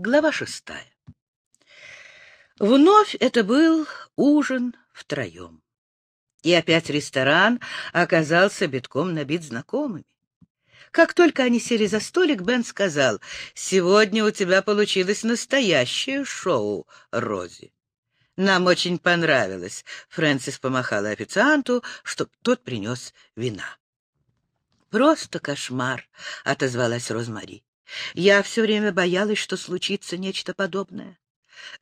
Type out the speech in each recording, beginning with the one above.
Глава шестая. Вновь это был ужин втроем. И опять ресторан оказался битком набит знакомыми. Как только они сели за столик, Бен сказал, «Сегодня у тебя получилось настоящее шоу, Рози». «Нам очень понравилось», — Фрэнсис помахала официанту, чтоб тот принес вина. «Просто кошмар», — отозвалась Розмари. Я все время боялась, что случится нечто подобное.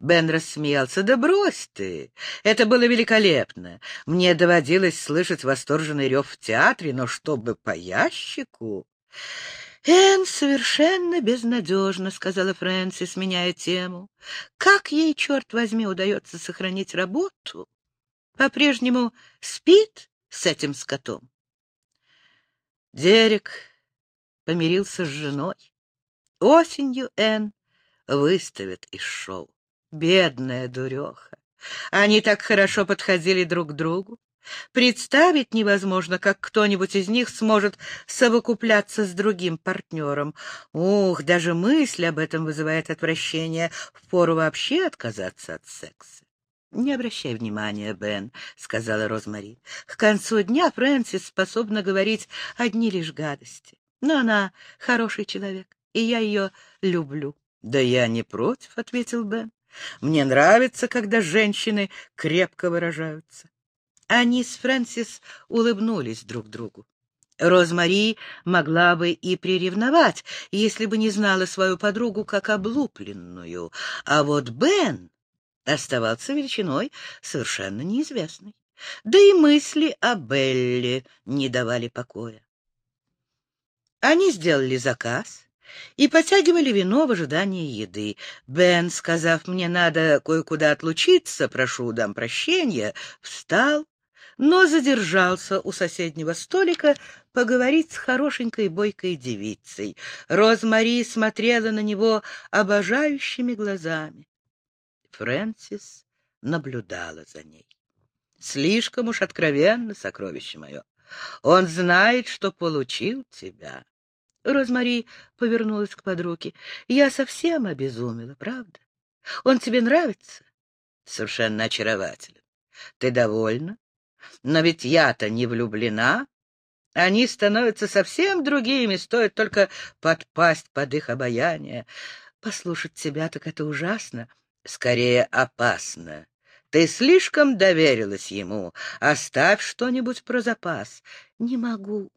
Бен рассмеялся. «Да брось ты! Это было великолепно. Мне доводилось слышать восторженный рев в театре, но чтобы по ящику...» «Энн совершенно безнадежно», — сказала Фрэнсис, меняя тему. «Как ей, черт возьми, удается сохранить работу? По-прежнему спит с этим скотом?» Дерек помирился с женой. Осенью Энн выставят из шоу. Бедная дуреха. Они так хорошо подходили друг к другу. Представить невозможно, как кто-нибудь из них сможет совокупляться с другим партнером. Ух, даже мысль об этом вызывает отвращение. Впору вообще отказаться от секса. «Не обращай внимания, Бен», — сказала Розмари. «К концу дня Фрэнсис способна говорить одни лишь гадости. Но она хороший человек и я ее люблю. — Да я не против, — ответил Бен. — Мне нравится, когда женщины крепко выражаются. Они с Фрэнсис улыбнулись друг другу. Розмари могла бы и приревновать, если бы не знала свою подругу как облупленную, а вот Бен оставался величиной совершенно неизвестной. Да и мысли о Белле не давали покоя. Они сделали заказ, и потягивали вино в ожидании еды. Бен, сказав мне, надо кое-куда отлучиться, прошу, дам прощения, встал, но задержался у соседнего столика поговорить с хорошенькой бойкой девицей. Розмари смотрела на него обожающими глазами. Фрэнсис наблюдала за ней. Слишком уж откровенно, сокровище мое. Он знает, что получил тебя. Розмари повернулась к подруге. «Я совсем обезумела, правда? Он тебе нравится?» «Совершенно очарователен. Ты довольна? Но ведь я-то не влюблена. Они становятся совсем другими, стоит только подпасть под их обаяние. Послушать тебя так это ужасно, скорее опасно. Ты слишком доверилась ему. Оставь что-нибудь про запас. Не могу.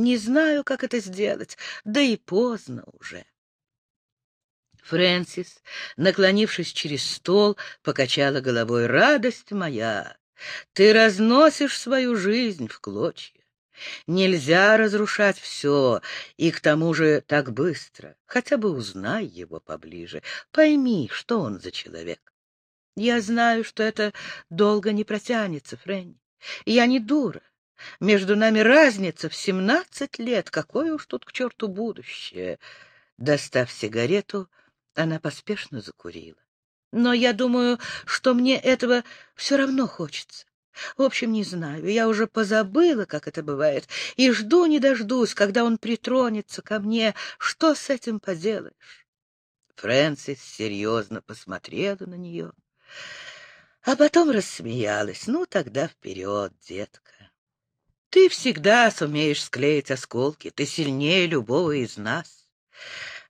Не знаю, как это сделать, да и поздно уже. Фрэнсис, наклонившись через стол, покачала головой. «Радость моя! Ты разносишь свою жизнь в клочья. Нельзя разрушать все, и к тому же так быстро. Хотя бы узнай его поближе, пойми, что он за человек. Я знаю, что это долго не протянется, Фрэнни. Я не дура. Между нами разница в семнадцать лет. Какое уж тут к черту будущее. Достав сигарету, она поспешно закурила. Но я думаю, что мне этого все равно хочется. В общем, не знаю, я уже позабыла, как это бывает, и жду не дождусь, когда он притронется ко мне. Что с этим поделаешь? Фрэнсис серьезно посмотрела на нее, а потом рассмеялась. Ну, тогда вперед, детка. Ты всегда сумеешь склеить осколки, ты сильнее любого из нас.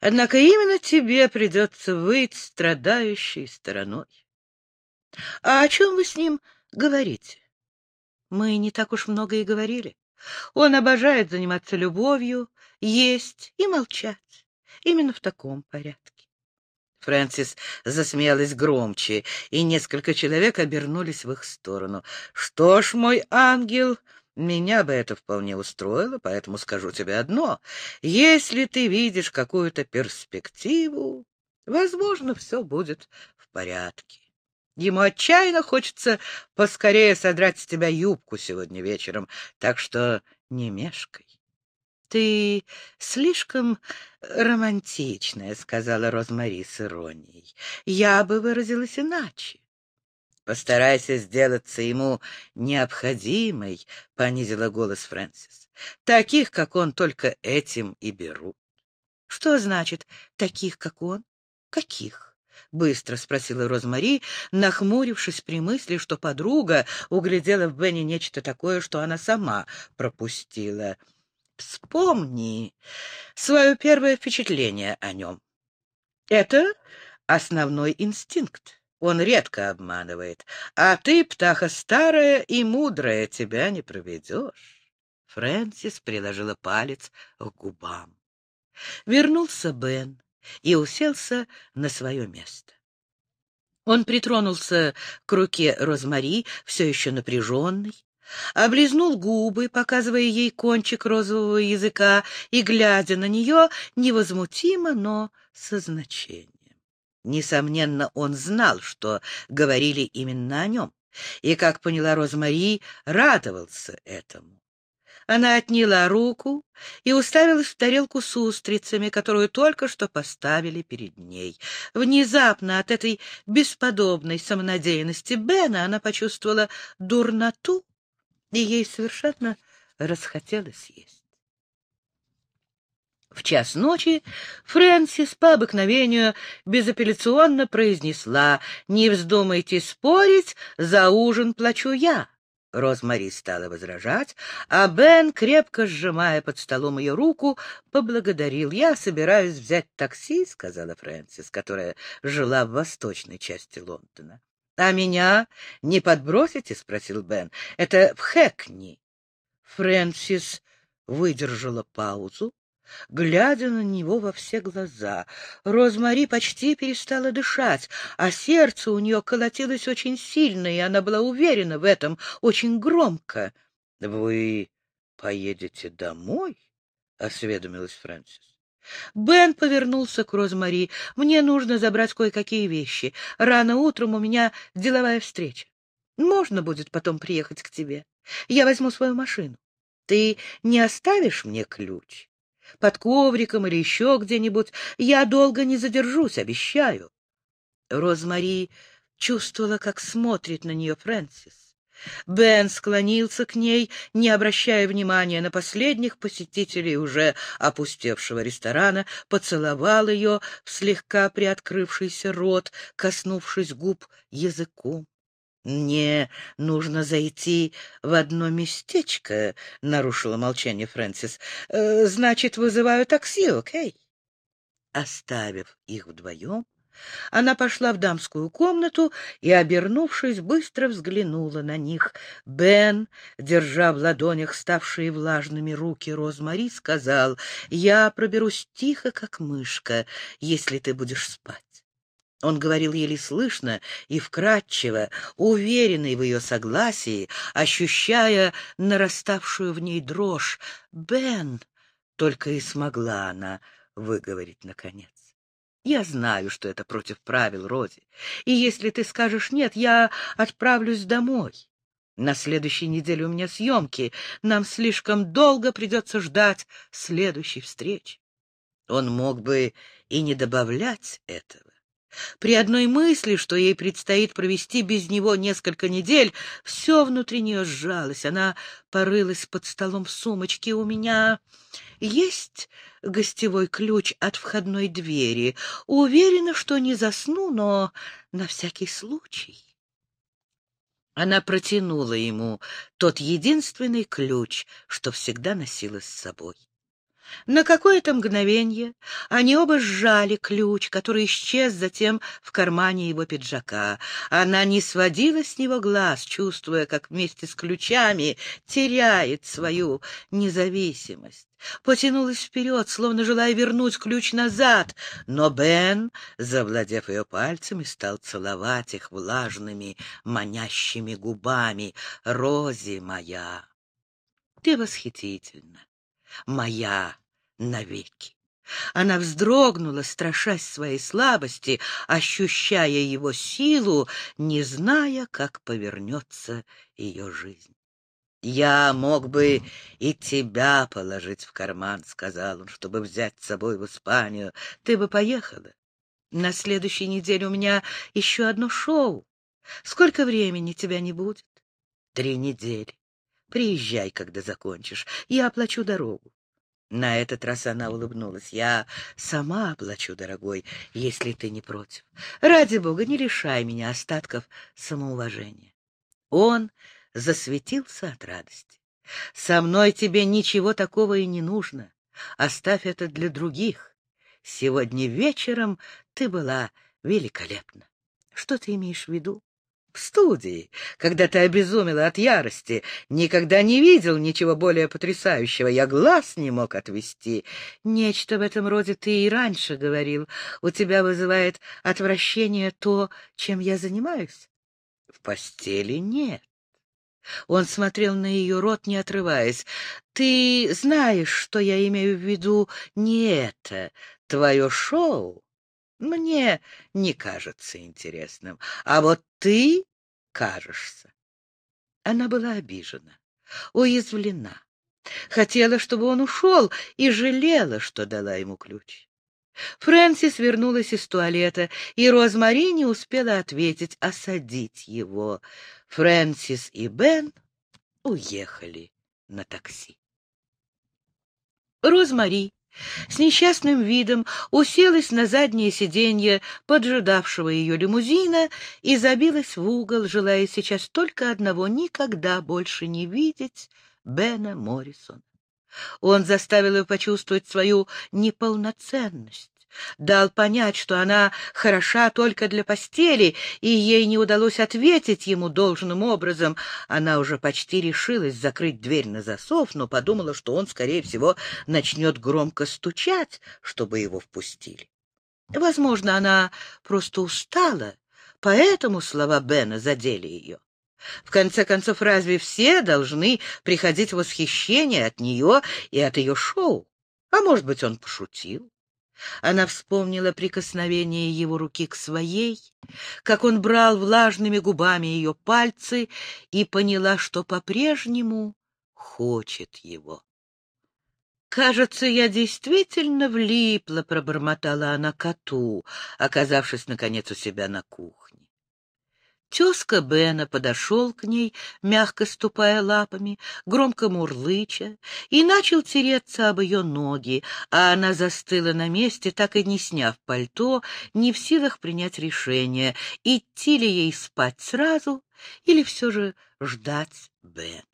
Однако именно тебе придется выйти страдающей стороной. А о чем вы с ним говорите? Мы не так уж много и говорили. Он обожает заниматься любовью, есть и молчать. Именно в таком порядке. Фрэнсис засмеялась громче, и несколько человек обернулись в их сторону. — Что ж, мой ангел, меня бы это вполне устроило, поэтому скажу тебе одно. Если ты видишь какую-то перспективу, возможно, все будет в порядке. Ему отчаянно хочется поскорее содрать с тебя юбку сегодня вечером, так что не мешкай. — Ты слишком романтичная, — сказала Розмари с иронией. — Я бы выразилась иначе. Постарайся сделаться ему необходимой, — понизила голос Фрэнсис. Таких, как он, только этим и берут. Что значит «таких, как он»? Каких? — быстро спросила Розмари, нахмурившись при мысли, что подруга углядела в Бенни нечто такое, что она сама пропустила. «Вспомни свое первое впечатление о нем. Это основной инстинкт. Он редко обманывает. А ты, птаха старая и мудрая, тебя не проведешь». Фрэнсис приложила палец к губам. Вернулся Бен и уселся на свое место. Он притронулся к руке Розмари, все еще напряженный, облизнул губы, показывая ей кончик розового языка, и, глядя на нее, невозмутимо, но со значением. Несомненно, он знал, что говорили именно о нем, и, как поняла Розмари, радовался этому. Она отняла руку и уставилась в тарелку с устрицами, которую только что поставили перед ней. Внезапно от этой бесподобной самонадеянности Бена она почувствовала дурноту, и ей совершенно расхотелось есть. В час ночи Фрэнсис по обыкновению безапелляционно произнесла «Не вздумайте спорить, за ужин плачу я». Розмари стала возражать, а Бен, крепко сжимая под столом ее руку, поблагодарил. «Я собираюсь взять такси», — сказала Фрэнсис, которая жила в восточной части Лондона. «А меня не подбросите?» — спросил Бен. «Это в Хэкни». Фрэнсис выдержала паузу, глядя на него во все глаза. Розмари почти перестала дышать, а сердце у нее колотилось очень сильно, и она была уверена в этом очень громко. — Вы поедете домой? — осведомилась Фрэнсис. Бен повернулся к Розмари. — Мне нужно забрать кое-какие вещи. Рано утром у меня деловая встреча. Можно будет потом приехать к тебе? Я возьму свою машину. Ты не оставишь мне ключ? Под ковриком или еще где-нибудь. Я долго не задержусь, обещаю. Розмари чувствовала, как смотрит на нее Фрэнсис. Бен склонился к ней, не обращая внимания на последних посетителей уже опустевшего ресторана, поцеловал ее в слегка приоткрывшийся рот, коснувшись губ языком. «Мне нужно зайти в одно местечко», — нарушила молчание Фрэнсис. «Э, «Значит, вызываю такси, окей?» Оставив их вдвоем, она пошла в дамскую комнату и, обернувшись, быстро взглянула на них. Бен, держа в ладонях ставшие влажными руки Розмари, сказал, «Я проберусь тихо, как мышка, если ты будешь спать». Он говорил еле слышно и вкрадчиво, уверенный в ее согласии, ощущая нараставшую в ней дрожь. «Бен!» — только и смогла она выговорить наконец. «Я знаю, что это против правил, Рози, и если ты скажешь «нет», я отправлюсь домой. На следующей неделе у меня съемки, нам слишком долго придется ждать следующей встречи». Он мог бы и не добавлять этого. При одной мысли, что ей предстоит провести без него несколько недель, все внутри нее сжалось. Она порылась под столом в сумочке. «У меня есть гостевой ключ от входной двери. Уверена, что не засну, но на всякий случай». Она протянула ему тот единственный ключ, что всегда носила с собой. На какое-то мгновение они оба сжали ключ, который исчез затем в кармане его пиджака. Она не сводила с него глаз, чувствуя, как вместе с ключами теряет свою независимость. Потянулась вперед, словно желая вернуть ключ назад, но Бен, завладев ее пальцами, стал целовать их влажными, манящими губами. «Рози моя, ты восхитительна, моя навеки. Она вздрогнула, страшась своей слабости, ощущая его силу, не зная, как повернется ее жизнь. «Я мог бы и тебя положить в карман», — сказал он, — «чтобы взять с собой в Испанию. Ты бы поехала. На следующей неделе у меня еще одно шоу. Сколько времени тебя не будет?» «Три недели. Приезжай, когда закончишь. Я оплачу дорогу. На этот раз она улыбнулась. «Я сама оплачу, дорогой, если ты не против. Ради бога, не лишай меня остатков самоуважения». Он засветился от радости. «Со мной тебе ничего такого и не нужно. Оставь это для других. Сегодня вечером ты была великолепна. Что ты имеешь в виду? В студии, когда ты обезумела от ярости, никогда не видел ничего более потрясающего. Я глаз не мог отвести. Нечто в этом роде ты и раньше говорил. У тебя вызывает отвращение то, чем я занимаюсь? В постели нет. Он смотрел на ее рот, не отрываясь. «Ты знаешь, что я имею в виду не это. Твое шоу мне не кажется интересным, а вот ты кажешься. Она была обижена, уязвлена. Хотела, чтобы он ушел, и жалела, что дала ему ключ. Фрэнсис вернулась из туалета, и Розмари не успела ответить, осадить его. Фрэнсис и Бен уехали на такси. Розмари с несчастным видом уселась на заднее сиденье поджидавшего ее лимузина и забилась в угол, желая сейчас только одного — никогда больше не видеть Бена Моррисона. Он заставил ее почувствовать свою неполноценность, дал понять, что она хороша только для постели, и ей не удалось ответить ему должным образом. Она уже почти решилась закрыть дверь на засов, но подумала, что он, скорее всего, начнет громко стучать, чтобы его впустили. Возможно, она просто устала, поэтому слова Бена задели ее. В конце концов, разве все должны приходить в восхищение от нее и от ее шоу? А может быть, он пошутил? Она вспомнила прикосновение его руки к своей, как он брал влажными губами ее пальцы, и поняла, что по-прежнему хочет его. «Кажется, я действительно влипла», — пробормотала она коту, оказавшись, наконец, у себя на кухне. Тезка Бена подошел к ней, мягко ступая лапами, громко мурлыча, и начал тереться об ее ноги, а она застыла на месте, так и не сняв пальто, не в силах принять решение, идти ли ей спать сразу или все же ждать Бена.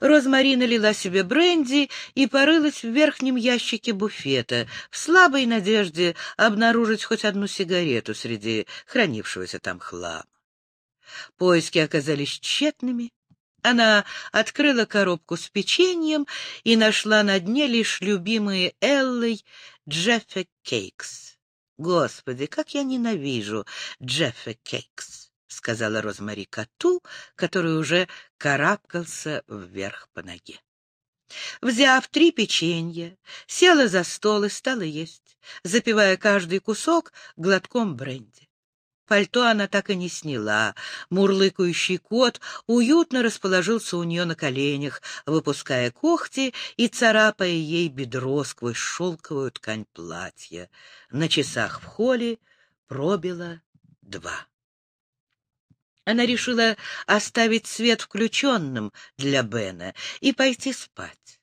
Розмари налила себе бренди и порылась в верхнем ящике буфета, в слабой надежде обнаружить хоть одну сигарету среди хранившегося там хлама. Поиски оказались тщетными. Она открыла коробку с печеньем и нашла на дне лишь любимые Эллой Джеффе Кейкс. Господи, как я ненавижу Джеффе Кейкс! — сказала Розмари коту, который уже карабкался вверх по ноге. Взяв три печенья, села за стол и стала есть, запивая каждый кусок глотком бренди. Пальто она так и не сняла. Мурлыкающий кот уютно расположился у нее на коленях, выпуская когти и царапая ей бедро сквозь шелковую ткань платья. На часах в холле пробило два. Она решила оставить свет включенным для Бена и пойти спать.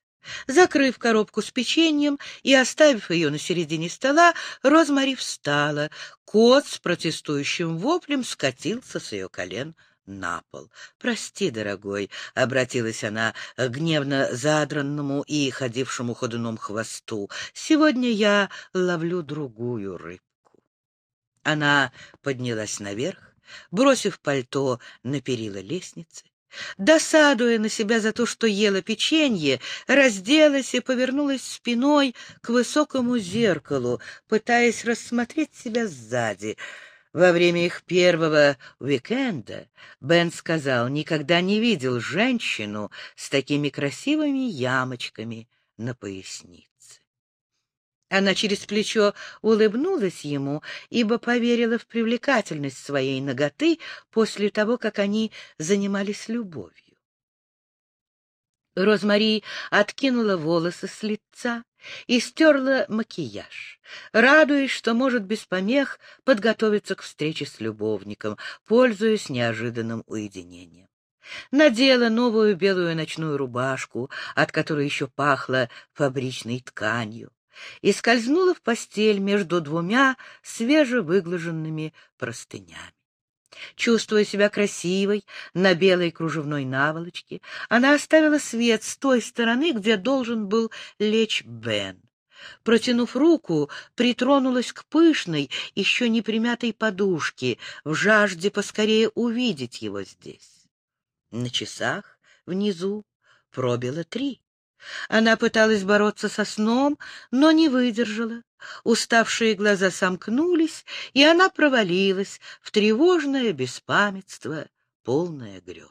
Закрыв коробку с печеньем и оставив ее на середине стола, Розмари встала. Кот с протестующим воплем скатился с ее колен на пол. «Прости, дорогой», — обратилась она к гневно задранному и ходившему ходуном хвосту, — «сегодня я ловлю другую рыбку». Она поднялась наверх, бросив пальто на перила лестницы. Досадуя на себя за то, что ела печенье, разделась и повернулась спиной к высокому зеркалу, пытаясь рассмотреть себя сзади. Во время их первого уикенда Бен сказал, никогда не видел женщину с такими красивыми ямочками на пояснице. Она через плечо улыбнулась ему, ибо поверила в привлекательность своей ноготы после того, как они занимались любовью. Розмари откинула волосы с лица и стерла макияж, радуясь, что может без помех подготовиться к встрече с любовником, пользуясь неожиданным уединением. надела новую белую ночную рубашку, от которой еще пахло фабричной тканью, и скользнула в постель между двумя свежевыглаженными простынями. Чувствуя себя красивой на белой кружевной наволочке, она оставила свет с той стороны, где должен был лечь Бен. Протянув руку, притронулась к пышной, еще не примятой подушке, в жажде поскорее увидеть его здесь. На часах внизу пробило три. Она пыталась бороться со сном, но не выдержала. Уставшие глаза сомкнулись, и она провалилась в тревожное беспамятство, полное грез.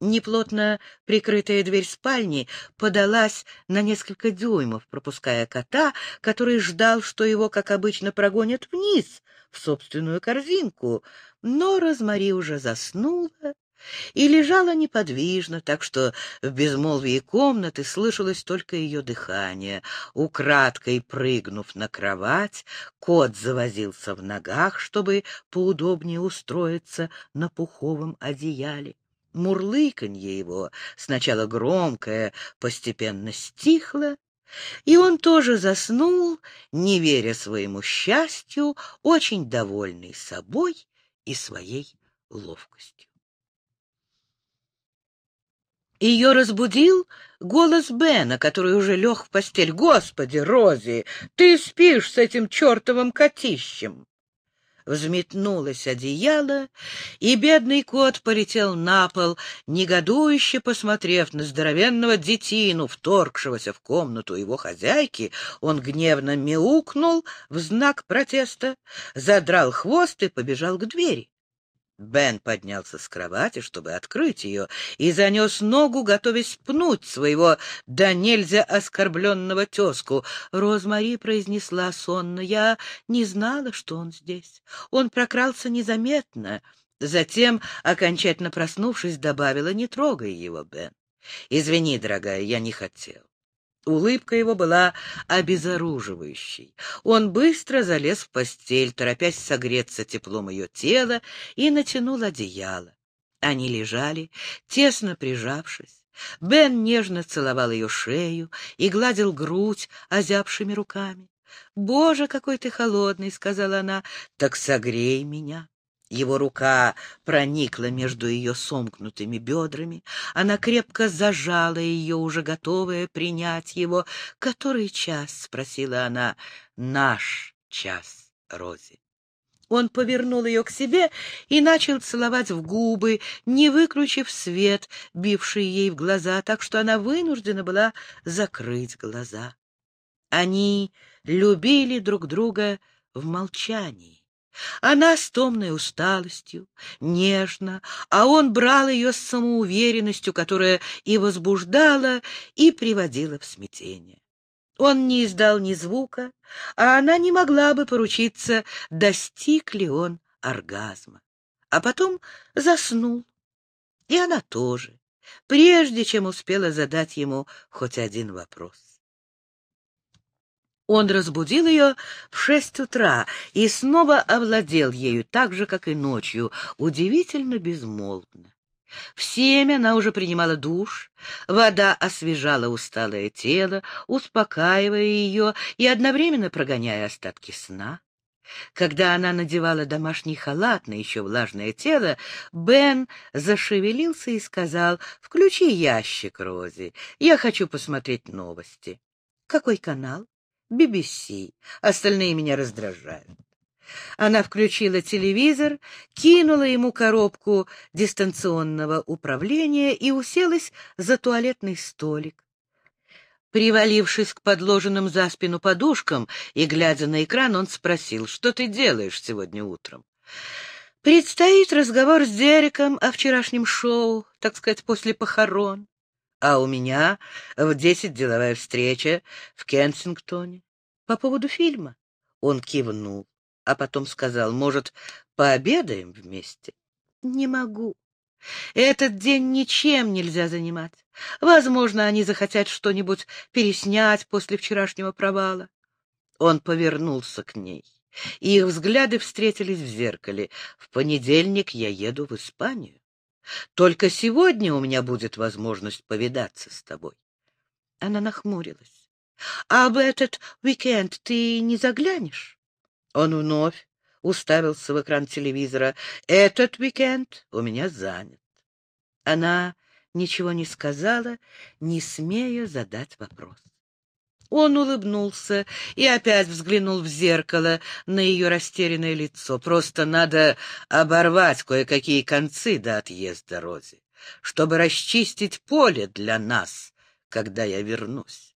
Неплотно прикрытая дверь спальни подалась на несколько дюймов, пропуская кота, который ждал, что его, как обычно, прогонят вниз, в собственную корзинку. Но Розмари уже заснула, и лежала неподвижно, так что в безмолвии комнаты слышалось только ее дыхание. Украдкой прыгнув на кровать, кот завозился в ногах, чтобы поудобнее устроиться на пуховом одеяле. Мурлыканье его, сначала громкое, постепенно стихло, и он тоже заснул, не веря своему счастью, очень довольный собой и своей ловкостью. Ее разбудил голос Бена, который уже лег в постель. «Господи, Рози, ты спишь с этим чертовым котищем!» Взметнулось одеяло, и бедный кот полетел на пол, негодующе посмотрев на здоровенного детину, вторгшегося в комнату его хозяйки. Он гневно мяукнул в знак протеста, задрал хвост и побежал к двери. Бен поднялся с кровати, чтобы открыть ее, и занес ногу, готовясь пнуть своего да нельзя оскорбленного тезку. Розмари произнесла сонно. «Я не знала, что он здесь. Он прокрался незаметно». Затем, окончательно проснувшись, добавила, «Не трогай его, Бен. Извини, дорогая, я не хотел». Улыбка его была обезоруживающей. Он быстро залез в постель, торопясь согреться теплом ее тела, и натянул одеяло. Они лежали, тесно прижавшись. Бен нежно целовал ее шею и гладил грудь озябшими руками. «Боже, какой ты холодный!» — сказала она. «Так согрей меня!» Его рука проникла между ее сомкнутыми бедрами. Она крепко зажала ее, уже готовая принять его. «Который час?» — спросила она. «Наш час, Рози». Он повернул ее к себе и начал целовать в губы, не выключив свет, бивший ей в глаза, так что она вынуждена была закрыть глаза. Они любили друг друга в молчании. Она с томной усталостью, нежно, а он брал ее с самоуверенностью, которая и возбуждала, и приводила в смятение. Он не издал ни звука, а она не могла бы поручиться, достиг ли он оргазма. А потом заснул, и она тоже, прежде чем успела задать ему хоть один вопрос. Он разбудил ее в шесть утра и снова овладел ею, так же, как и ночью, удивительно безмолвно. В семь она уже принимала душ, вода освежала усталое тело, успокаивая ее и одновременно прогоняя остатки сна. Когда она надевала домашний халат на еще влажное тело, Бен зашевелился и сказал, «Включи ящик, Рози, я хочу посмотреть новости». «Какой канал?» BBC. Остальные меня раздражают. Она включила телевизор, кинула ему коробку дистанционного управления и уселась за туалетный столик. Привалившись к подложенным за спину подушкам и глядя на экран, он спросил, что ты делаешь сегодня утром? Предстоит разговор с Дереком о вчерашнем шоу, так сказать, после похорон. А у меня в десять деловая встреча в Кенсингтоне. По поводу фильма. Он кивнул, а потом сказал, может, пообедаем вместе? Не могу. Этот день ничем нельзя занимать. Возможно, они захотят что-нибудь переснять после вчерашнего провала. Он повернулся к ней, их взгляды встретились в зеркале. В понедельник я еду в Испанию. Только сегодня у меня будет возможность повидаться с тобой. Она нахмурилась. — А в этот уикенд ты не заглянешь? Он вновь уставился в экран телевизора. — Этот уикенд у меня занят. Она ничего не сказала, не смея задать вопрос. Он улыбнулся и опять взглянул в зеркало на ее растерянное лицо. Просто надо оборвать кое-какие концы до отъезда Рози, чтобы расчистить поле для нас, когда я вернусь.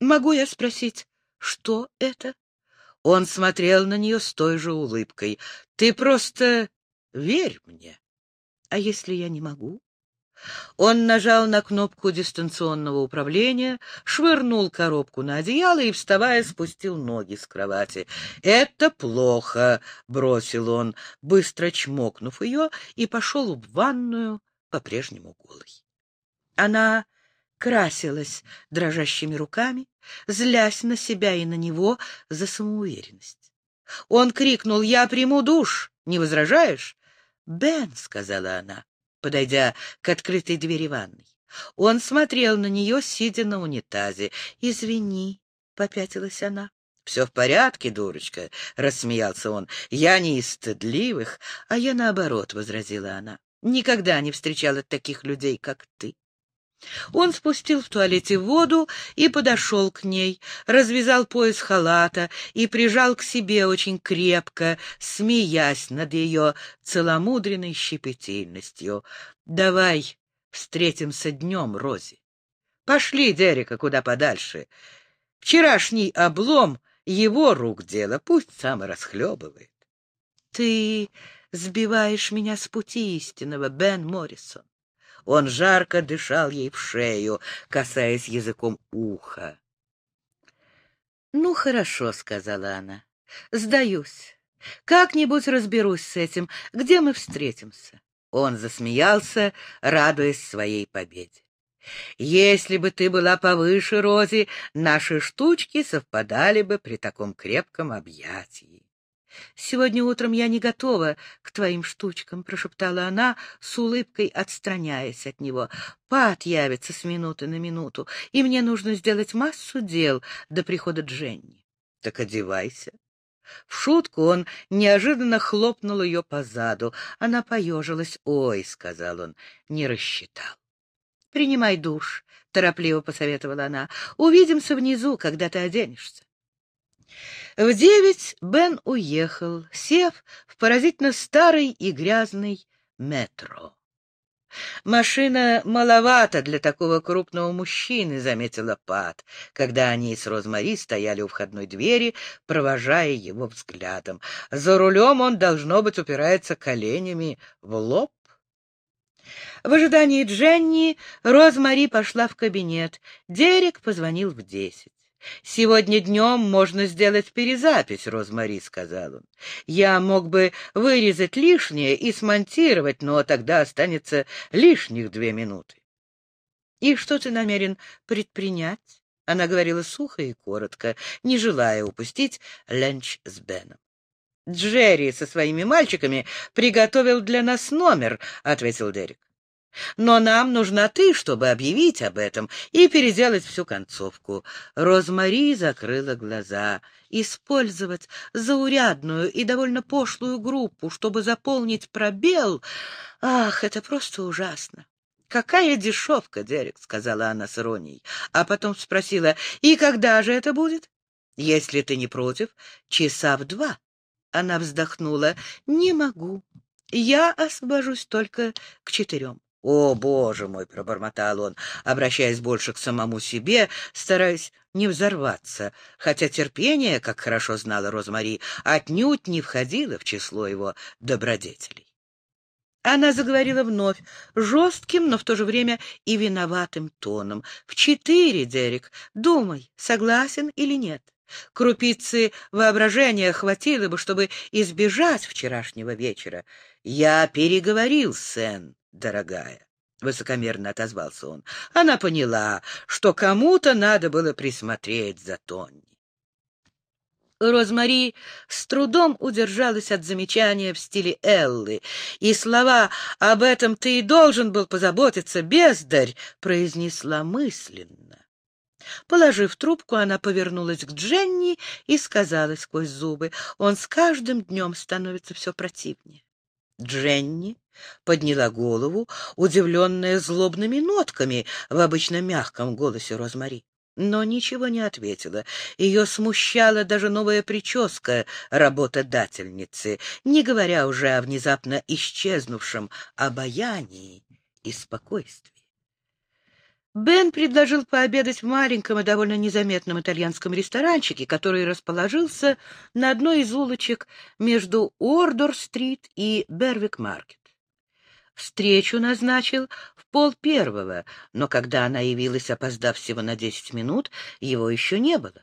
Могу я спросить, что это? Он смотрел на нее с той же улыбкой. Ты просто верь мне. А если я не могу? Он нажал на кнопку дистанционного управления, швырнул коробку на одеяло и, вставая, спустил ноги с кровати. «Это плохо», — бросил он, быстро чмокнув ее, и пошел в ванную, по-прежнему голый. Она красилась дрожащими руками, злясь на себя и на него за самоуверенность. Он крикнул «Я приму душ! Не возражаешь?» «Бен», — сказала она, подойдя к открытой двери ванной. Он смотрел на нее, сидя на унитазе. «Извини», — попятилась она. «Все в порядке, дурочка», — рассмеялся он. «Я не из стыдливых, а я наоборот», — возразила она. «Никогда не встречала таких людей, как ты». Он спустил в туалете воду и подошел к ней, развязал пояс халата и прижал к себе очень крепко, смеясь над ее целомудренной щепетильностью. «Давай встретимся днем, Рози. Пошли Дерека куда подальше. Вчерашний облом — его рук дело, пусть сам расхлебывает». «Ты сбиваешь меня с пути истинного, Бен Моррисон. Он жарко дышал ей в шею, касаясь языком уха. «Ну, хорошо», — сказала она. «Сдаюсь. Как-нибудь разберусь с этим. Где мы встретимся?» Он засмеялся, радуясь своей победе. «Если бы ты была повыше, Рози, наши штучки совпадали бы при таком крепком объятии. «Сегодня утром я не готова к твоим штучкам», — прошептала она, с улыбкой отстраняясь от него. «Пат явится с минуты на минуту, и мне нужно сделать массу дел до прихода Дженни». «Так одевайся». В шутку он неожиданно хлопнул ее по заду. Она поежилась. «Ой», — сказал он, — не рассчитал. «Принимай душ», — торопливо посоветовала она. «Увидимся внизу, когда ты оденешься». В девять Бен уехал, сев в поразительно старый и грязный метро. «Машина маловато для такого крупного мужчины», — заметила Пат, когда они с Розмари стояли у входной двери, провожая его взглядом. «За рулем он, должно быть, упирается коленями в лоб». В ожидании Дженни Розмари пошла в кабинет. Дерек позвонил в десять. «Сегодня днем можно сделать перезапись, Розмари», — сказал он. «Я мог бы вырезать лишнее и смонтировать, но тогда останется лишних две минуты». «И что ты намерен предпринять?» Она говорила сухо и коротко, не желая упустить ленч с Беном. «Джерри со своими мальчиками приготовил для нас номер», — ответил Дерек. Но нам нужна ты, чтобы объявить об этом и переделать всю концовку. Розмари закрыла глаза. Использовать заурядную и довольно пошлую группу, чтобы заполнить пробел... Ах, это просто ужасно. «Какая дешевка, Дерек», — сказала она с иронией, а потом спросила, «И когда же это будет?» «Если ты не против, часа в два». Она вздохнула, «Не могу. Я освобожусь только к четырем». «О, боже мой!» — пробормотал он, обращаясь больше к самому себе, стараясь не взорваться, хотя терпение, как хорошо знала Розмари, отнюдь не входило в число его добродетелей. Она заговорила вновь, жестким, но в то же время и виноватым тоном. «В четыре, Дерек, думай, согласен или нет. Крупицы воображения хватило бы, чтобы избежать вчерашнего вечера. Я переговорил с Энн дорогая. — высокомерно отозвался он. Она поняла, что кому-то надо было присмотреть за Тонни. Розмари с трудом удержалась от замечания в стиле Эллы, и слова «об этом ты и должен был позаботиться, бездарь» произнесла мысленно. Положив трубку, она повернулась к Дженни и сказала сквозь зубы, «Он с каждым днем становится все противнее». Дженни подняла голову, удивленная злобными нотками в обычно мягком голосе Розмари но ничего не ответила. Ее смущала даже новая прическа работодательницы, не говоря уже о внезапно исчезнувшем обаянии и спокойствии. Бен предложил пообедать в маленьком и довольно незаметном итальянском ресторанчике, который расположился на одной из улочек между Уордор-стрит и Бервик-маркет. Встречу назначил в пол первого, но когда она явилась, опоздав всего на десять минут, его еще не было.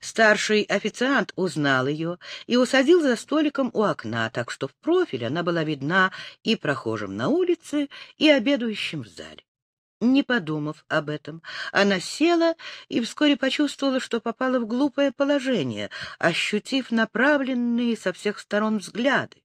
Старший официант узнал ее и усадил за столиком у окна, так что в профиль она была видна и прохожим на улице, и обедающим в зале. Не подумав об этом, она села и вскоре почувствовала, что попала в глупое положение, ощутив направленные со всех сторон взгляды.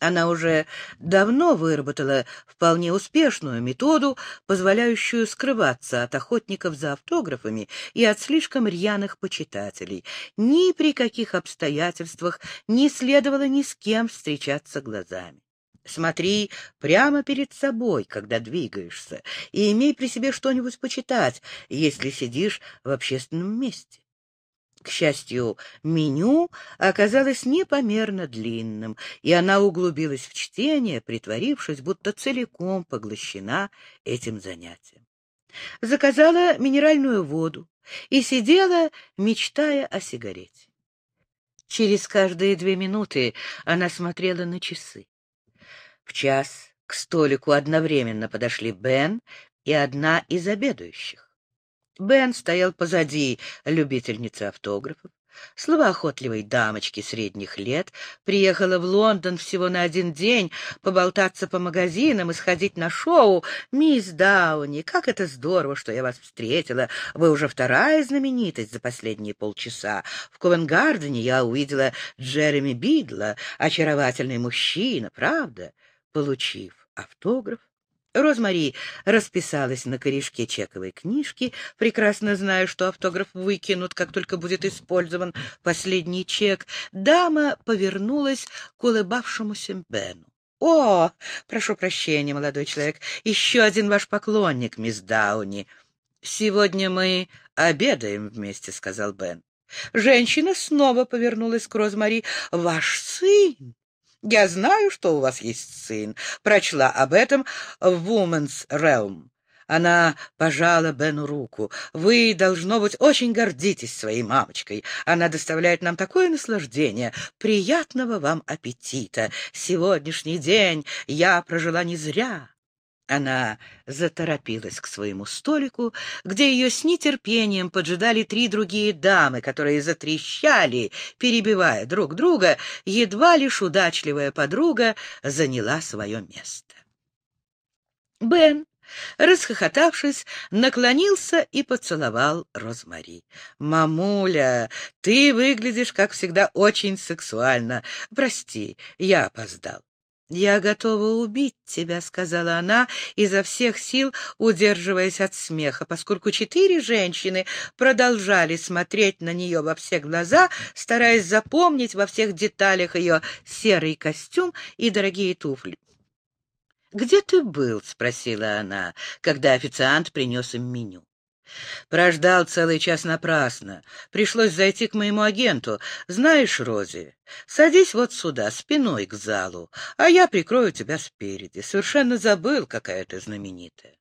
Она уже давно выработала вполне успешную методу, позволяющую скрываться от охотников за автографами и от слишком рьяных почитателей. Ни при каких обстоятельствах не следовало ни с кем встречаться глазами. Смотри прямо перед собой, когда двигаешься, и имей при себе что-нибудь почитать, если сидишь в общественном месте. К счастью, меню оказалось непомерно длинным, и она углубилась в чтение, притворившись, будто целиком поглощена этим занятием. Заказала минеральную воду и сидела, мечтая о сигарете. Через каждые две минуты она смотрела на часы. В час к столику одновременно подошли Бен и одна из обедающих. Бен стоял позади любительницы автографов. Словоохотливой дамочки средних лет приехала в Лондон всего на один день поболтаться по магазинам и сходить на шоу. «Мисс Дауни, как это здорово, что я вас встретила! Вы уже вторая знаменитость за последние полчаса. В Ковенгардене я увидела Джереми Бидла, очаровательный мужчина, правда?» Получив автограф, Розмари расписалась на корешке чековой книжки, прекрасно зная, что автограф выкинут, как только будет использован последний чек. Дама повернулась к улыбавшемуся Бену. — О, прошу прощения, молодой человек, еще один ваш поклонник, мисс Дауни. — Сегодня мы обедаем вместе, — сказал Бен. Женщина снова повернулась к Розмари. — Ваш сын? Я знаю, что у вас есть сын. Прочла об этом в Woman's Realm. Она пожала Бену руку. «Вы, должно быть, очень гордитесь своей мамочкой. Она доставляет нам такое наслаждение. Приятного вам аппетита. Сегодняшний день я прожила не зря». Она заторопилась к своему столику, где ее с нетерпением поджидали три другие дамы, которые затрещали, перебивая друг друга, едва лишь удачливая подруга заняла свое место. Бен, расхохотавшись, наклонился и поцеловал Розмари. «Мамуля, ты выглядишь, как всегда, очень сексуально. Прости, я опоздал». «Я готова убить тебя», — сказала она, изо всех сил удерживаясь от смеха, поскольку четыре женщины продолжали смотреть на нее во все глаза, стараясь запомнить во всех деталях ее серый костюм и дорогие туфли. «Где ты был?» — спросила она, когда официант принес им меню. Прождал целый час напрасно. Пришлось зайти к моему агенту. Знаешь, Рози, садись вот сюда, спиной к залу, а я прикрою тебя спереди. Совершенно забыл, какая ты знаменитая.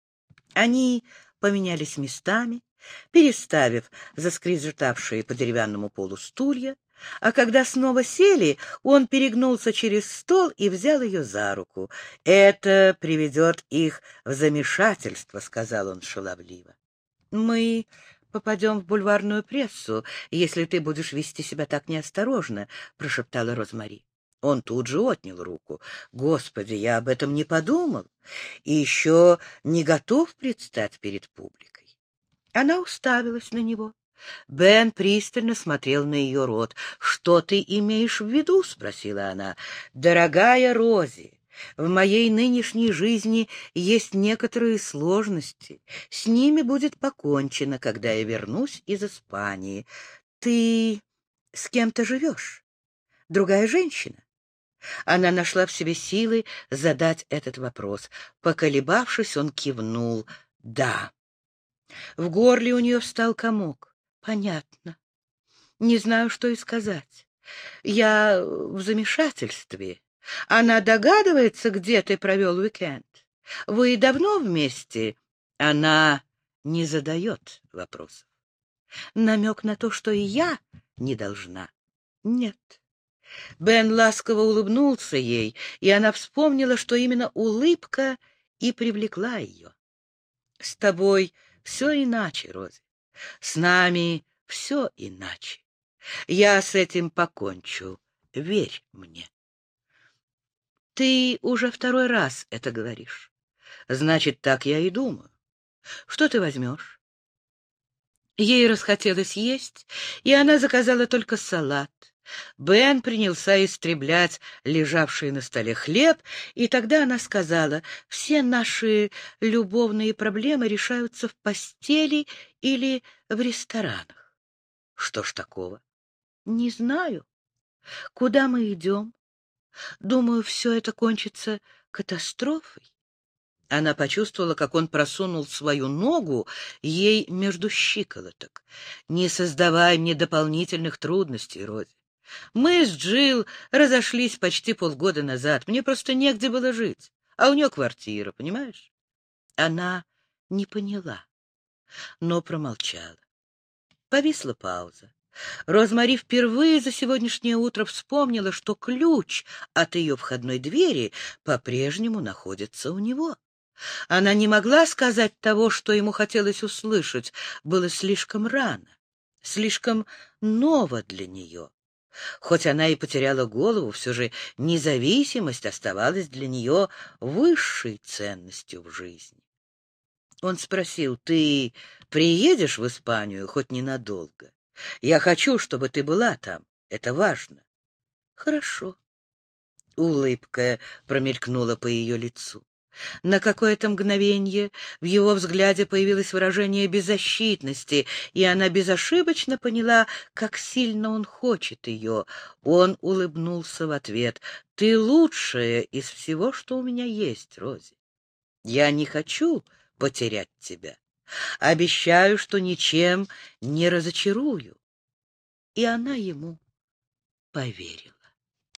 Они поменялись местами, переставив заскрежетавшие по деревянному полу стулья, а когда снова сели, он перегнулся через стол и взял ее за руку. «Это приведет их в замешательство», — сказал он шаловливо. Мы попадем в бульварную прессу, если ты будешь вести себя так неосторожно, — прошептала Розмари. Он тут же отнял руку. Господи, я об этом не подумал и еще не готов предстать перед публикой. Она уставилась на него, Бен пристально смотрел на ее рот. «Что ты имеешь в виду?» — спросила она. «Дорогая Рози, в моей нынешней жизни есть некоторые сложности. С ними будет покончено, когда я вернусь из Испании. Ты с кем-то живешь? Другая женщина?» Она нашла в себе силы задать этот вопрос. Поколебавшись, он кивнул. «Да». В горле у нее встал комок. «Понятно. Не знаю, что и сказать. Я в замешательстве. Она догадывается, где ты провел уикенд? Вы давно вместе?» Она не задает вопросов. Намек на то, что и я не должна. Нет. Бен ласково улыбнулся ей, и она вспомнила, что именно улыбка и привлекла ее. — С тобой все иначе, Рози. С нами все иначе. Я с этим покончу. Верь мне. Ты уже второй раз это говоришь. Значит, так я и думаю. Что ты возьмешь? Ей расхотелось есть, и она заказала только салат. Бен принялся истреблять лежавший на столе хлеб, и тогда она сказала, «Все наши любовные проблемы решаются в постели или в ресторанах». «Что ж такого?» «Не знаю. Куда мы идем? Думаю, все это кончится катастрофой». Она почувствовала, как он просунул свою ногу ей между щиколоток. «Не создавай мне дополнительных трудностей, Рози. Мы с Джилл разошлись почти полгода назад. Мне просто негде было жить. А у нее квартира, понимаешь? Она не поняла, но промолчала. Повисла пауза. Розмари впервые за сегодняшнее утро вспомнила, что ключ от ее входной двери по-прежнему находится у него. Она не могла сказать того, что ему хотелось услышать. Было слишком рано, слишком ново для нее. Хоть она и потеряла голову, все же независимость оставалась для нее высшей ценностью в жизни. Он спросил, ты приедешь в Испанию хоть ненадолго? Я хочу, чтобы ты была там. Это важно. Хорошо. Улыбка промелькнула по ее лицу. На какое-то мгновение в его взгляде появилось выражение беззащитности, и она безошибочно поняла, как сильно он хочет ее. Он улыбнулся в ответ. «Ты лучшая из всего, что у меня есть, Рози. Я не хочу потерять тебя. Обещаю, что ничем не разочарую». И она ему поверила.